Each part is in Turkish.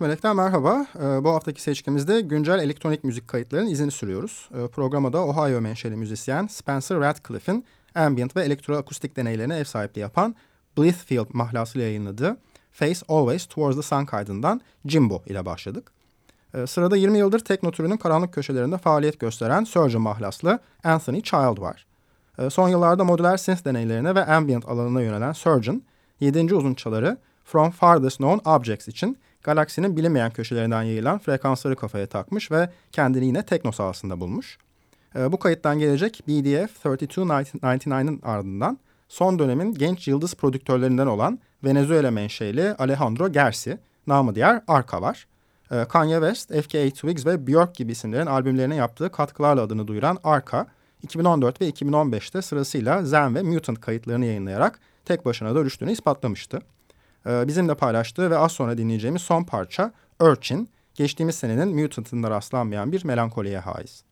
13 Melek'ten merhaba. Ee, bu haftaki seçkimizde güncel elektronik müzik kayıtlarının izini sürüyoruz. Ee, programa da Ohio menşeli müzisyen Spencer Radcliffe'in ambient ve elektroakustik deneylerine ev sahipliği yapan Blithfield mahlasıyla yayınladığı Face Always Towards the Sun kaydından Jimbo ile başladık. Ee, sırada 20 yıldır tekno türünün karanlık köşelerinde faaliyet gösteren Surgeon mahlaslı Anthony Child var. Son yıllarda modüler synth deneylerine ve ambient alanına yönelen Surgeon, 7. uzun çaları From Farthest Known Objects için galaksinin bilinmeyen köşelerinden yayılan frekansları kafaya takmış ve kendini yine tekno sahasında bulmuş. E, bu kayıttan gelecek BDF 3299'ın ardından son dönemin genç yıldız prodüktörlerinden olan Venezuela menşeli Alejandro Gersi, namı diğer Arka var. E, Kanye West, FKA Twigs ve Björk gibi isimlerin albümlerine yaptığı katkılarla adını duyuran Arka, 2014 ve 2015'te sırasıyla Zen ve Mutant kayıtlarını yayınlayarak tek başına da rüştünü ispatlamıştı. Ee, bizimle paylaştığı ve az sonra dinleyeceğimiz son parça Urchin, geçtiğimiz senenin Mutant'ında rastlanmayan bir melankoliye haiz.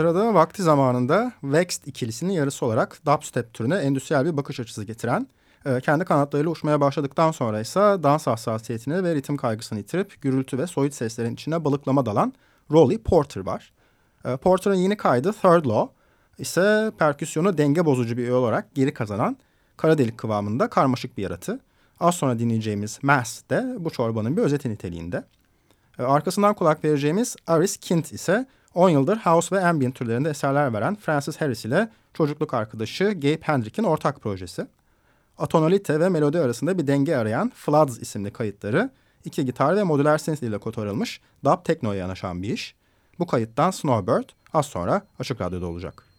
Sırada vakti zamanında Vext ikilisinin yarısı olarak dubstep türüne endüstriyel bir bakış açısı getiren, e, kendi kanatlarıyla uçmaya başladıktan sonra ise dans hassasiyetini ve ritim kaygısını yitirip gürültü ve soyut seslerin içine balıklama dalan Rolly Porter var. E, Porter'ın yeni kaydı Third Law ise perküsyonu denge bozucu bir üye olarak geri kazanan kara delik kıvamında karmaşık bir yaratı. Az sonra dinleyeceğimiz Mass de bu çorbanın bir özeti niteliğinde. E, arkasından kulak vereceğimiz Aris Kint ise 10 yıldır house ve ambient türlerinde eserler veren Francis Harris ile çocukluk arkadaşı Gabe Hendrick'in ortak projesi. Atonalite ve melodi arasında bir denge arayan Floods isimli kayıtları iki gitar ve modüler synth ile kotarılmış dub teknoya yanaşan bir iş. Bu kayıttan Snowbird az sonra Açık Radyo'da olacak.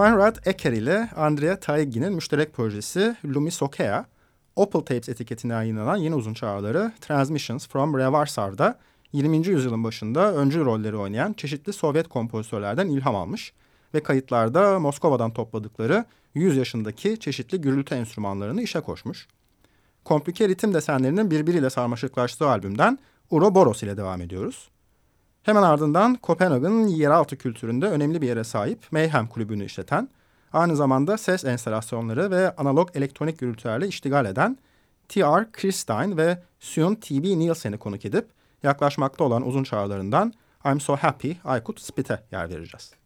Conrad Eker ile Andrea Taighi'nin müşterek projesi Lumisokea, Opal Tapes etiketine yayınlanan yeni uzun çağrıları Transmissions from Revarsar'da 20. yüzyılın başında öncü rolleri oynayan çeşitli Sovyet kompozitörlerden ilham almış ve kayıtlarda Moskova'dan topladıkları 100 yaşındaki çeşitli gürültü enstrümanlarını işe koşmuş. Komplike ritim desenlerinin birbiriyle sarmaşıklaştığı albümden Uroboros ile devam ediyoruz. Hemen ardından Kopenhag'ın yeraltı kültüründe önemli bir yere sahip Mayhem kulübünü işleten, aynı zamanda ses enstalasyonları ve analog elektronik gürültülerle iştigal eden T.R. Christine ve Sun T.B. Nielsen'i konuk edip yaklaşmakta olan uzun çağrılarından I'm So Happy Could Spit'e yer vereceğiz.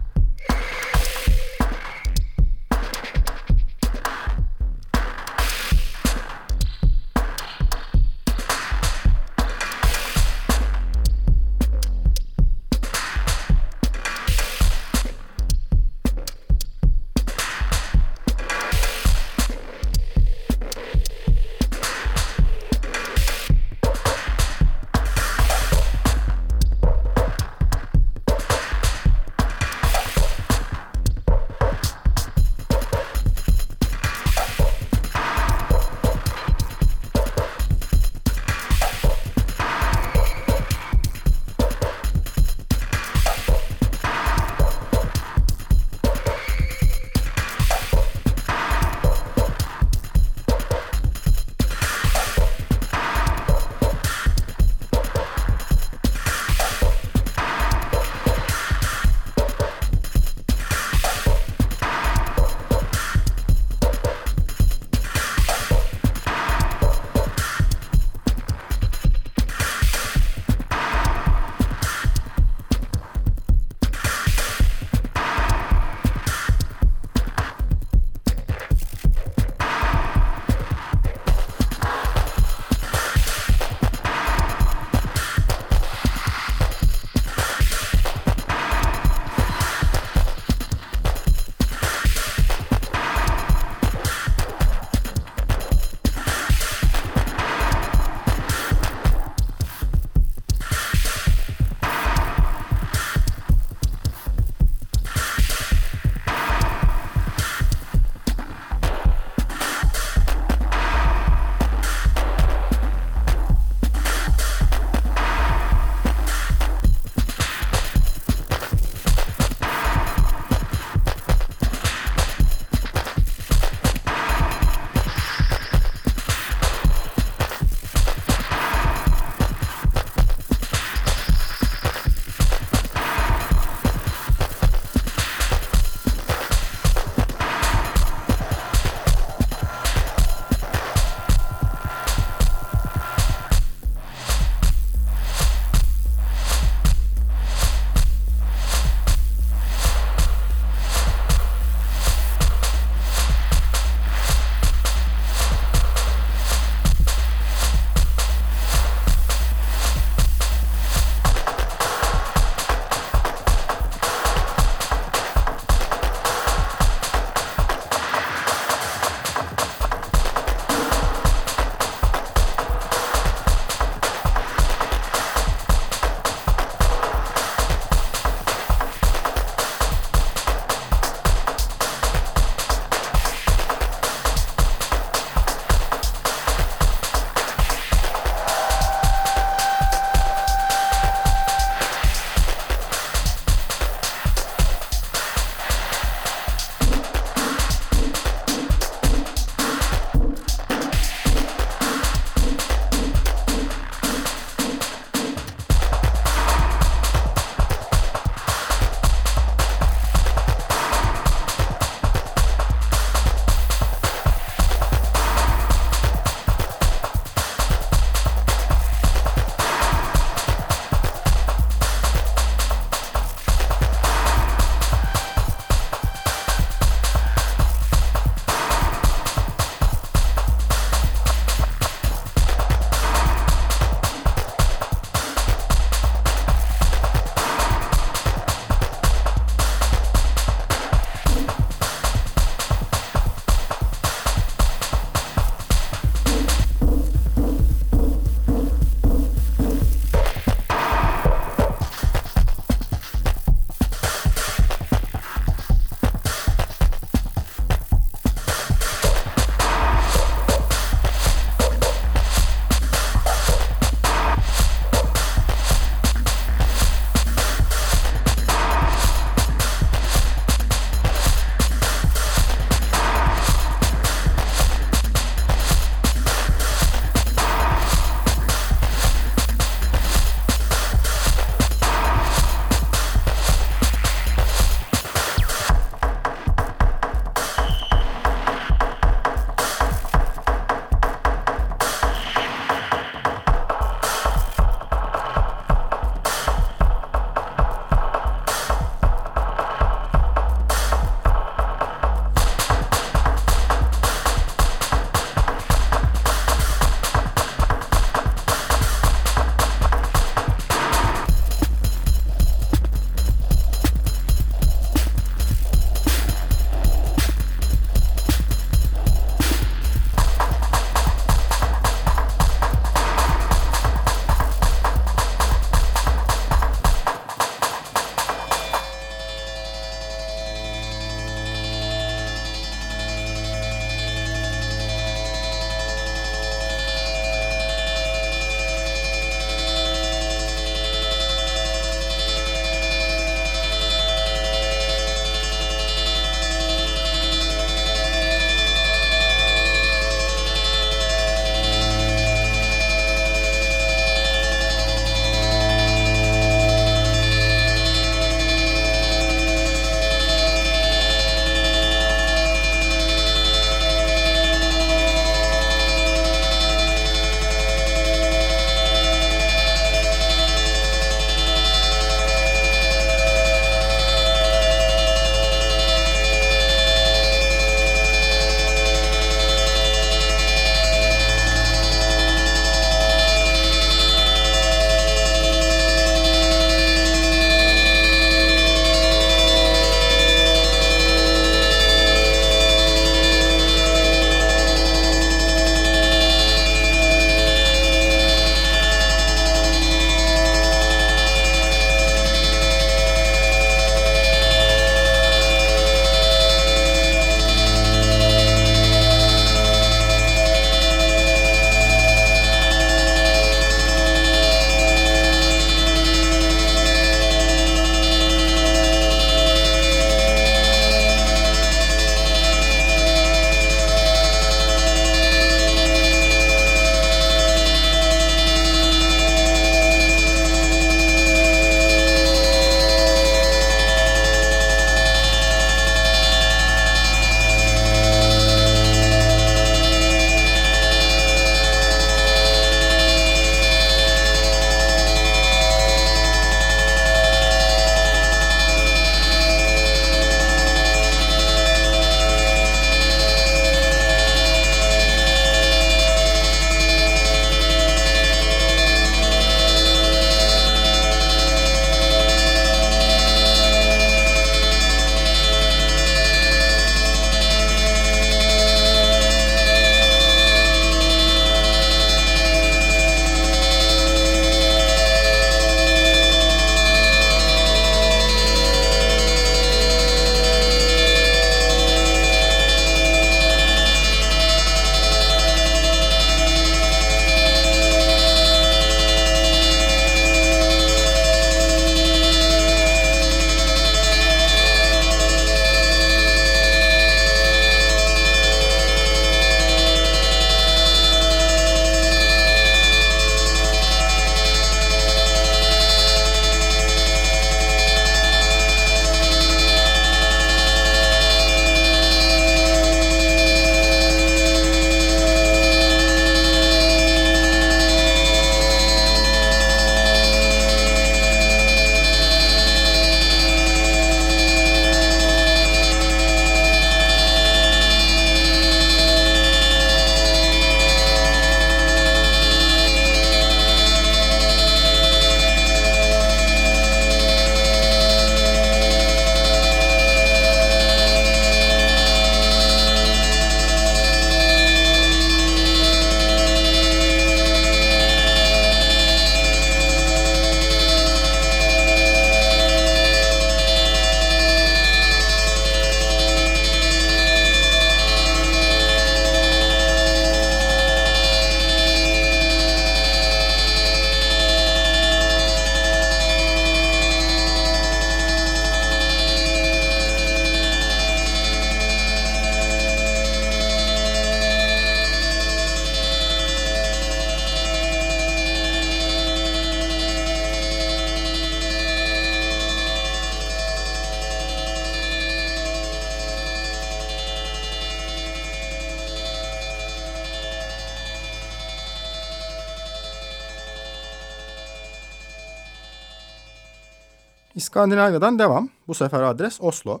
İskandinavya'dan devam. Bu sefer adres Oslo.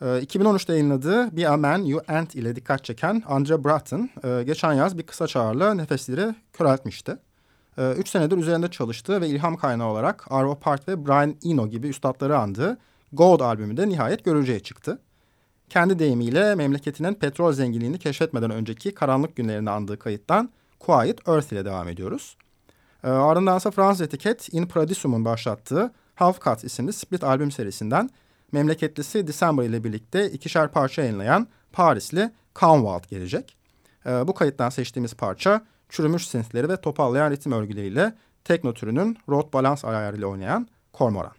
2013'te ee, yayınladığı Be A Man You Ant ile dikkat çeken Andre Bratton e, geçen yaz bir kısa çağrıyla nefesleri köreltmişti. Ee, üç senedir üzerinde çalıştığı ve ilham kaynağı olarak Arvo Part ve Brian Eno gibi üstadları andığı Gold albümü de nihayet görücüye çıktı. Kendi deyimiyle memleketinin petrol zenginliğini keşfetmeden önceki karanlık günlerini andığı kayıttan Quiet Earth ile devam ediyoruz. Ee, ardındansa Fransız etiket In Paradisum'un başlattığı Half Cut isimli split albüm serisinden memleketlisi December ile birlikte ikişer parça yayınlayan Parisli Canwald gelecek. Ee, bu kayıttan seçtiğimiz parça çürümüş synthleri ve topallayan ritim örgüleriyle tekno türünün rot balans ayarıyla oynayan Kormoran.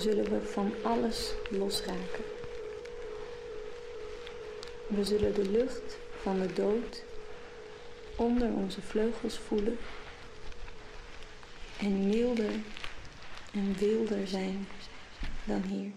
Zullen we van alles losraken. We zullen de lucht van de dood onder onze vleugels voelen en milder en wilder zijn dan hier.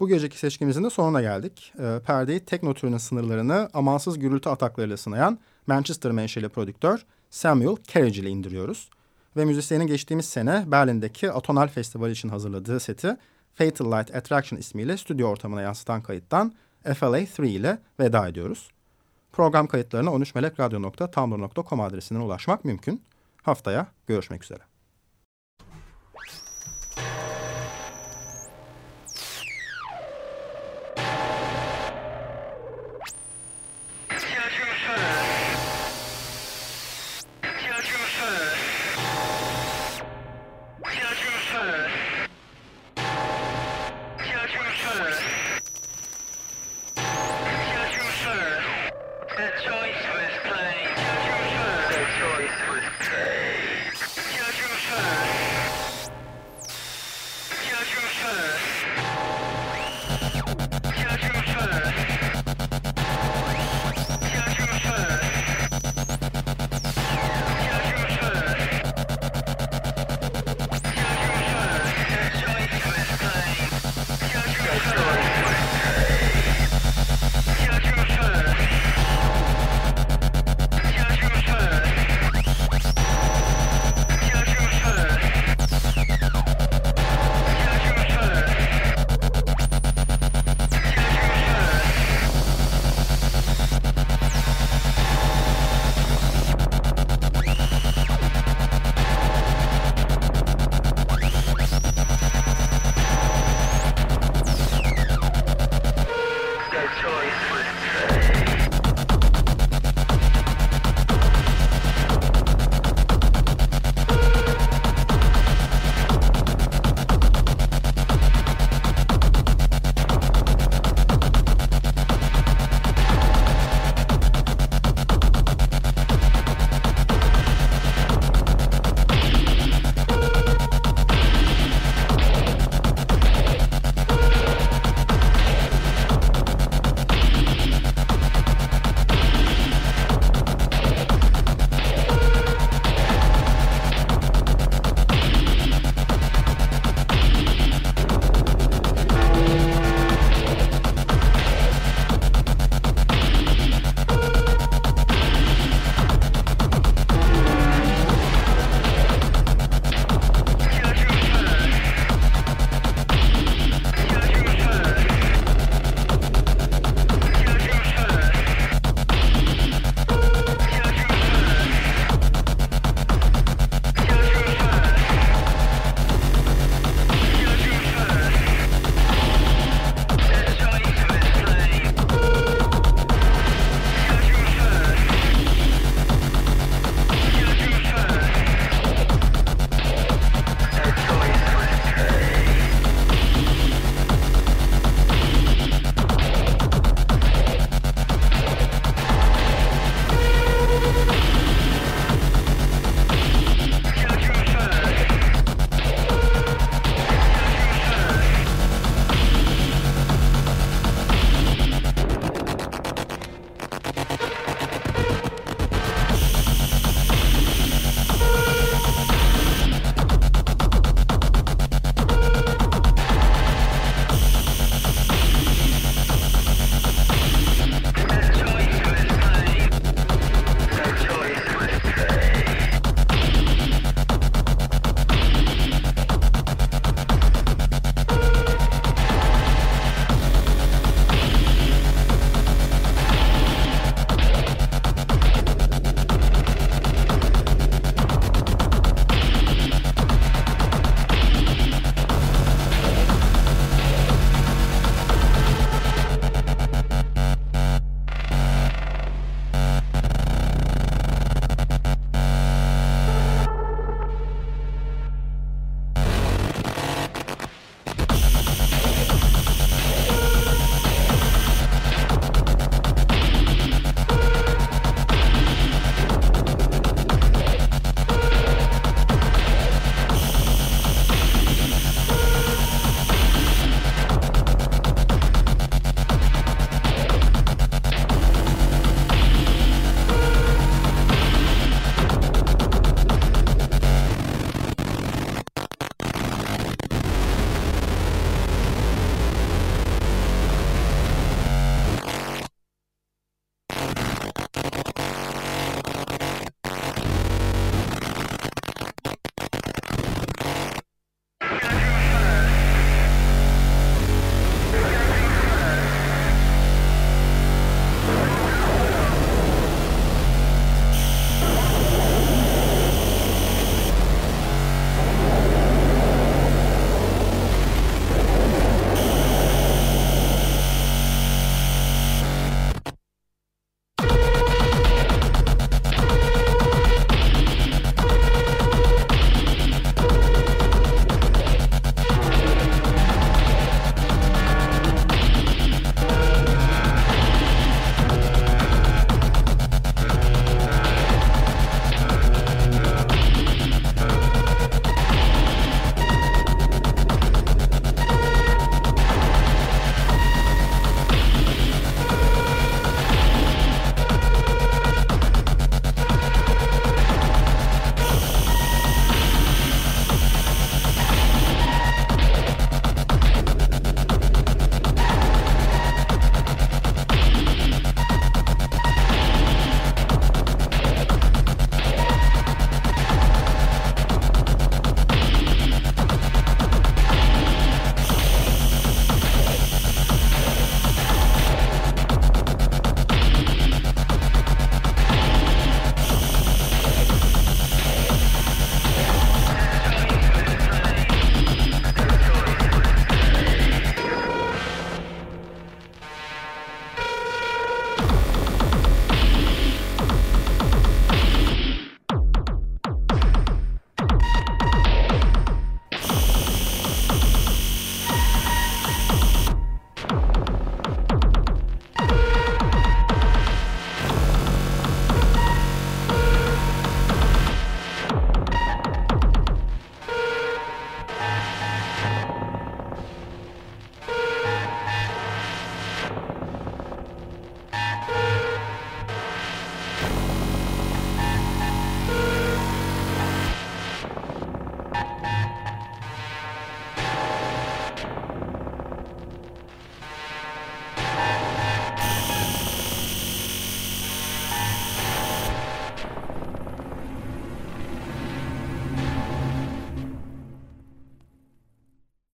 Bu geceki seçkimizin de sonuna geldik. E, perdeyi tekno türünün sınırlarını amansız gürültü ataklarıyla sınayan Manchester menşeli prodüktör Samuel Carriage ile indiriyoruz. Ve müzisyenin geçtiğimiz sene Berlin'deki Atonal Festivali için hazırladığı seti Fatal Light Attraction ismiyle stüdyo ortamına yansıtan kayıttan FLA 3 ile veda ediyoruz. Program kayıtlarına 13melekradyo.tumblr.com adresinden ulaşmak mümkün. Haftaya görüşmek üzere. Sir.